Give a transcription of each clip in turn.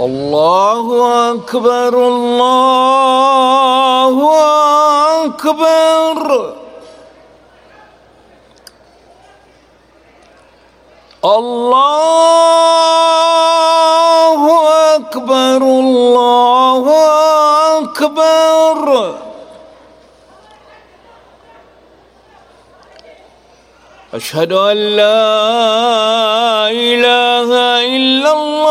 الله أكبر الله أكبر الله أكبر الله أكبر أشهد أن لا إله إلا الله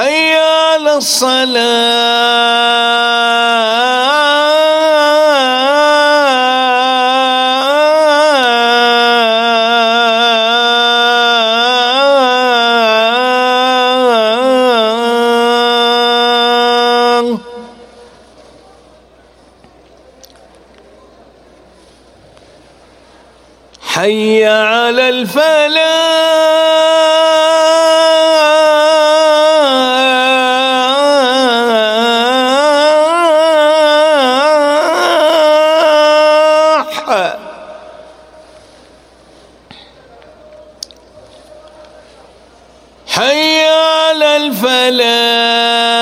حي على حي على الفلاح. الفلاح.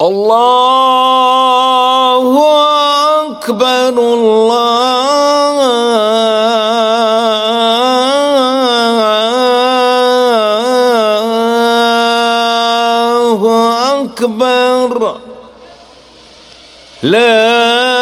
الله الله أكبر. لا